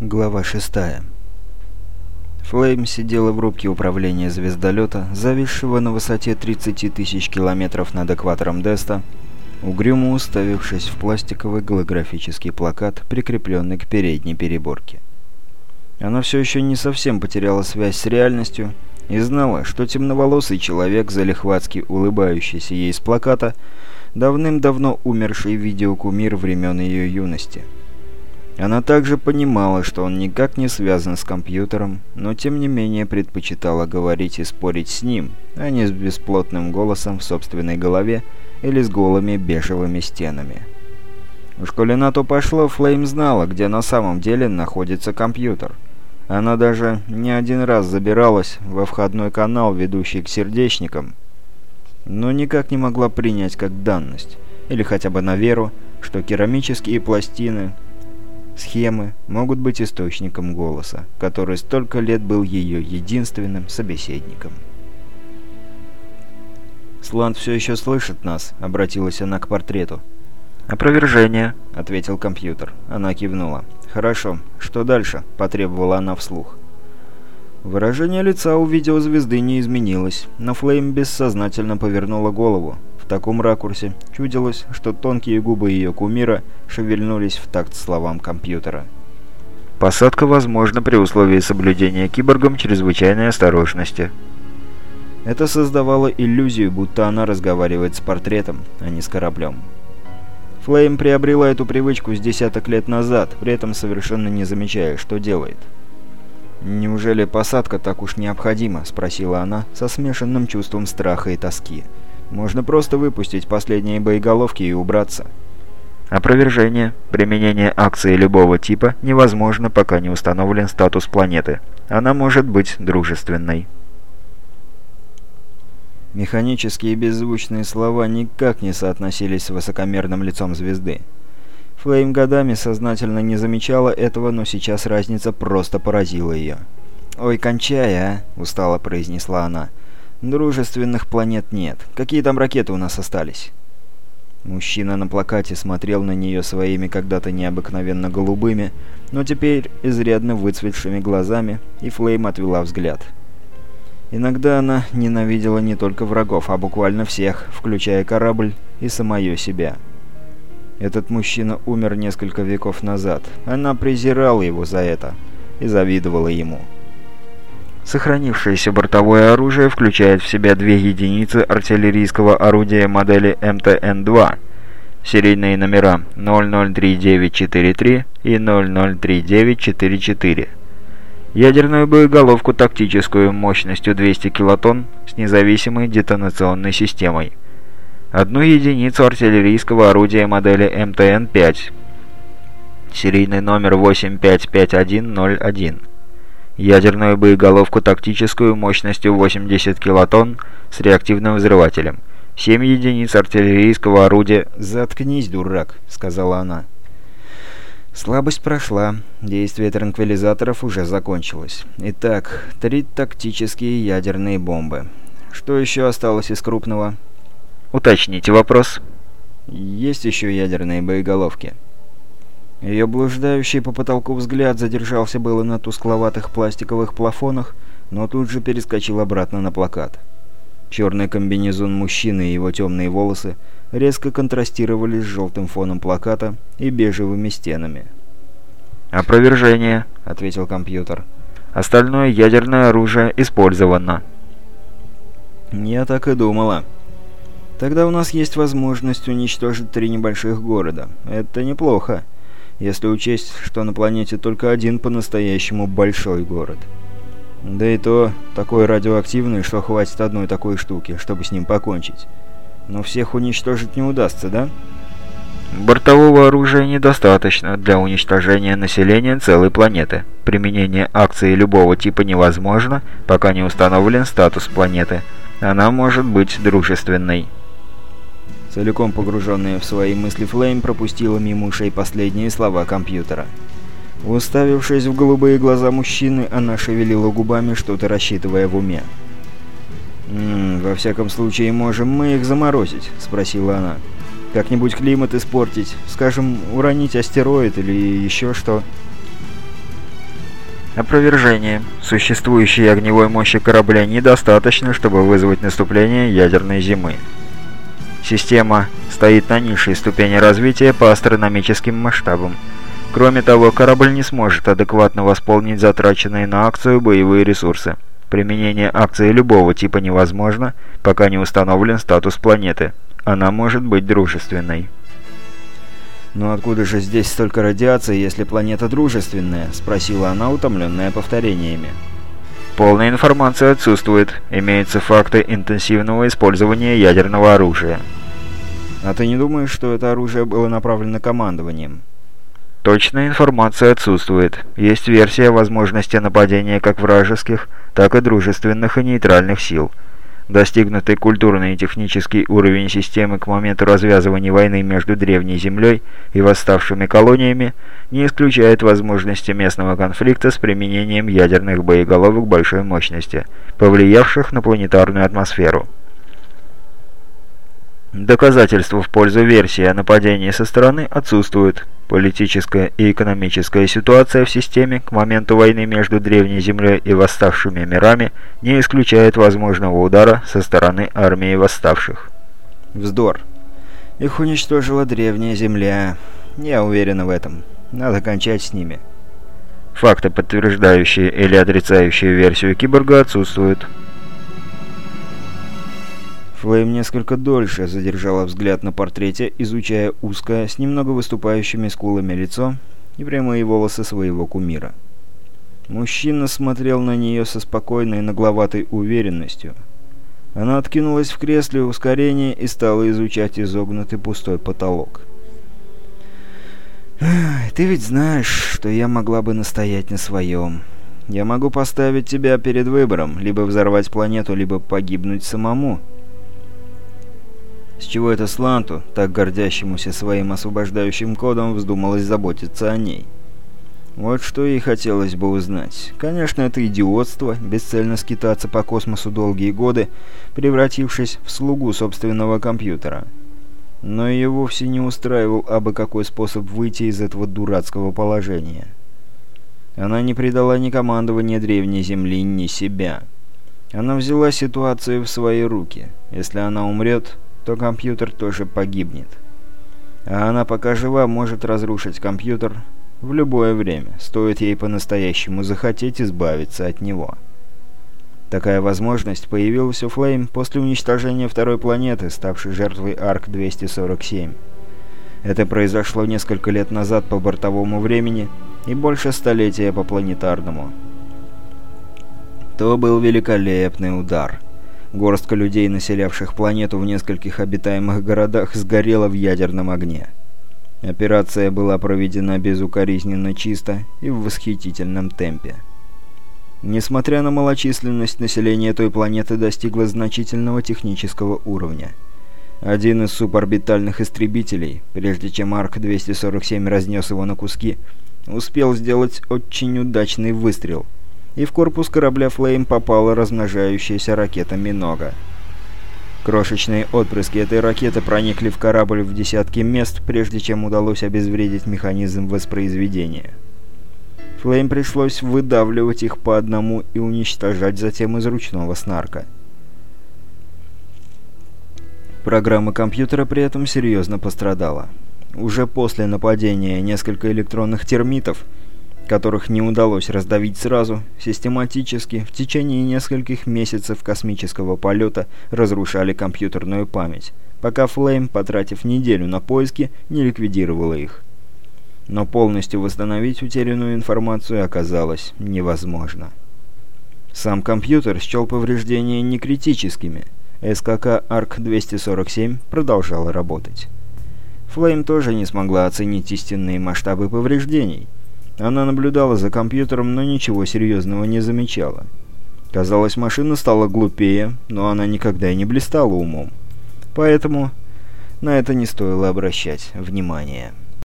Глава 6 Флейм сидела в рубке управления звездолета, зависшего на высоте 30 тысяч километров над экватором Деста, угрюмо уставившись в пластиковый голографический плакат, прикрепленный к передней переборке. Она все еще не совсем потеряла связь с реальностью и знала, что темноволосый человек, залихватски улыбающийся ей с плаката, давным-давно умерший видеокумир времен ее юности – она также понимала, что он никак не связан с компьютером, но тем не менее предпочитала говорить и спорить с ним, а не с бесплотным голосом в собственной голове или с голыми бежевыми стенами. Уж коли на то пошло, Флейм знала, где на самом деле находится компьютер. Она даже не один раз забиралась во входной канал, ведущий к сердечникам, но никак не могла принять как данность, или хотя бы на веру, что керамические пластины Схемы могут быть источником голоса, который столько лет был ее единственным собеседником. «Сланд все еще слышит нас», — обратилась она к портрету. «Опровержение», — ответил компьютер. Она кивнула. «Хорошо. Что дальше?» — потребовала она вслух. Выражение лица у видеозвезды не изменилось, но Флейм бессознательно повернула голову, таком ракурсе чудилось, что тонкие губы ее кумира шевельнулись в такт словам компьютера. «Посадка возможна при условии соблюдения киборгом чрезвычайной осторожности». Это создавало иллюзию, будто она разговаривает с портретом, а не с кораблем. Флейм приобрела эту привычку с десяток лет назад, при этом совершенно не замечая, что делает. «Неужели посадка так уж необходима?» – спросила она со смешанным чувством страха и тоски. Можно просто выпустить последние боеголовки и убраться. Опровержение. Применение акции любого типа невозможно, пока не установлен статус планеты. Она может быть дружественной. Механические беззвучные слова никак не соотносились с высокомерным лицом звезды. Флейм годами сознательно не замечала этого, но сейчас разница просто поразила ее. «Ой, кончай, а!» – устало произнесла она. Дружественных планет нет. Какие там ракеты у нас остались?» Мужчина на плакате смотрел на нее своими когда-то необыкновенно голубыми, но теперь изрядно выцветшими глазами, и Флейм отвела взгляд. Иногда она ненавидела не только врагов, а буквально всех, включая корабль и самое себя. Этот мужчина умер несколько веков назад. Она презирала его за это и завидовала ему. Сохранившееся бортовое оружие включает в себя две единицы артиллерийского орудия модели МТН-2, серийные номера 003943 и 003944, ядерную боеголовку тактическую мощностью 200 килотонн с независимой детонационной системой, одну единицу артиллерийского орудия модели МТН-5, серийный номер 855101, ядерную боеголовку тактическую мощностью 80 килотонн с реактивным взрывателем, 7 единиц артиллерийского орудия... «Заткнись, дурак», — сказала она. Слабость прошла, действие транквилизаторов уже закончилось. Итак, три тактические ядерные бомбы. Что еще осталось из крупного? Уточните вопрос. Есть еще ядерные боеголовки. Ее блуждающий по потолку взгляд задержался было на тускловатых пластиковых плафонах, но тут же перескочил обратно на плакат. Черный комбинезон мужчины и его темные волосы резко контрастировали с желтым фоном плаката и бежевыми стенами. «Опровержение», — ответил компьютер. «Остальное ядерное оружие использовано». «Я так и думала. Тогда у нас есть возможность уничтожить три небольших города. Это неплохо» если учесть, что на планете только один по-настоящему большой город. Да и то такой радиоактивный, что хватит одной такой штуки, чтобы с ним покончить. Но всех уничтожить не удастся, да? Бортового оружия недостаточно для уничтожения населения целой планеты. Применение акции любого типа невозможно, пока не установлен статус планеты. Она может быть дружественной. Целиком погруженная в свои мысли Флейм пропустила мимо ушей последние слова компьютера. Уставившись в голубые глаза мужчины, она шевелила губами, что-то рассчитывая в уме. «М -м, «Во всяком случае, можем мы их заморозить?» – спросила она. «Как-нибудь климат испортить? Скажем, уронить астероид или еще что?» Опровержение. Существующей огневой мощи корабля недостаточно, чтобы вызвать наступление ядерной зимы. Система стоит на низшей ступени развития по астрономическим масштабам. Кроме того, корабль не сможет адекватно восполнить затраченные на акцию боевые ресурсы. Применение акции любого типа невозможно, пока не установлен статус планеты. Она может быть дружественной. «Но откуда же здесь столько радиации, если планета дружественная?» — спросила она, утомленная повторениями. Полная информация отсутствует. Имеются факты интенсивного использования ядерного оружия. А ты не думаешь, что это оружие было направлено командованием? Точная информация отсутствует. Есть версия возможности нападения как вражеских, так и дружественных и нейтральных сил. Достигнутый культурный и технический уровень системы к моменту развязывания войны между Древней Землей и восставшими колониями не исключает возможности местного конфликта с применением ядерных боеголовок большой мощности, повлиявших на планетарную атмосферу. Доказательства в пользу версии о нападении со стороны отсутствуют. Политическая и экономическая ситуация в системе к моменту войны между Древней Землей и восставшими мирами не исключает возможного удара со стороны армии восставших. Вздор. Их уничтожила Древняя Земля. Я уверен в этом. Надо кончать с ними. Факты, подтверждающие или отрицающие версию киборга, отсутствуют. Флейм несколько дольше задержала взгляд на портрете, изучая узкое, с немного выступающими скулами лицо и прямые волосы своего кумира. Мужчина смотрел на нее со спокойной нагловатой уверенностью. Она откинулась в кресле ускорения и стала изучать изогнутый пустой потолок. «Ты ведь знаешь, что я могла бы настоять на своем. Я могу поставить тебя перед выбором, либо взорвать планету, либо погибнуть самому». С чего это Сланту, так гордящемуся своим освобождающим кодом, вздумалось заботиться о ней? Вот что ей хотелось бы узнать. Конечно, это идиотство, бесцельно скитаться по космосу долгие годы, превратившись в слугу собственного компьютера. Но ее вовсе не устраивал абы какой способ выйти из этого дурацкого положения. Она не предала ни командования Древней Земли, ни себя. Она взяла ситуацию в свои руки. Если она умрет, то компьютер тоже погибнет. А она пока жива может разрушить компьютер в любое время, стоит ей по-настоящему захотеть избавиться от него. Такая возможность появилась у Флейм после уничтожения второй планеты, ставшей жертвой Арк-247. Это произошло несколько лет назад по бортовому времени и больше столетия по планетарному. То был великолепный удар – Горстка людей, населявших планету в нескольких обитаемых городах, сгорела в ядерном огне. Операция была проведена безукоризненно чисто и в восхитительном темпе. Несмотря на малочисленность, население той планеты достигло значительного технического уровня. Один из суборбитальных истребителей, прежде чем Арк-247 разнес его на куски, успел сделать очень удачный выстрел – и в корпус корабля «Флейм» попала размножающаяся ракета «Минога». Крошечные отпрыски этой ракеты проникли в корабль в десятки мест, прежде чем удалось обезвредить механизм воспроизведения. Флейм пришлось выдавливать их по одному и уничтожать затем из ручного снарка. Программа компьютера при этом серьезно пострадала. Уже после нападения несколько электронных термитов – которых не удалось раздавить сразу, систематически в течение нескольких месяцев космического полета разрушали компьютерную память, пока Флейм, потратив неделю на поиски, не ликвидировала их. Но полностью восстановить утерянную информацию оказалось невозможно. Сам компьютер счел повреждения некритическими. СКК ARC-247 продолжала работать. Флейм тоже не смогла оценить истинные масштабы повреждений – она наблюдала за компьютером, но ничего серьезного не замечала. Казалось, машина стала глупее, но она никогда и не блистала умом. Поэтому на это не стоило обращать внимания.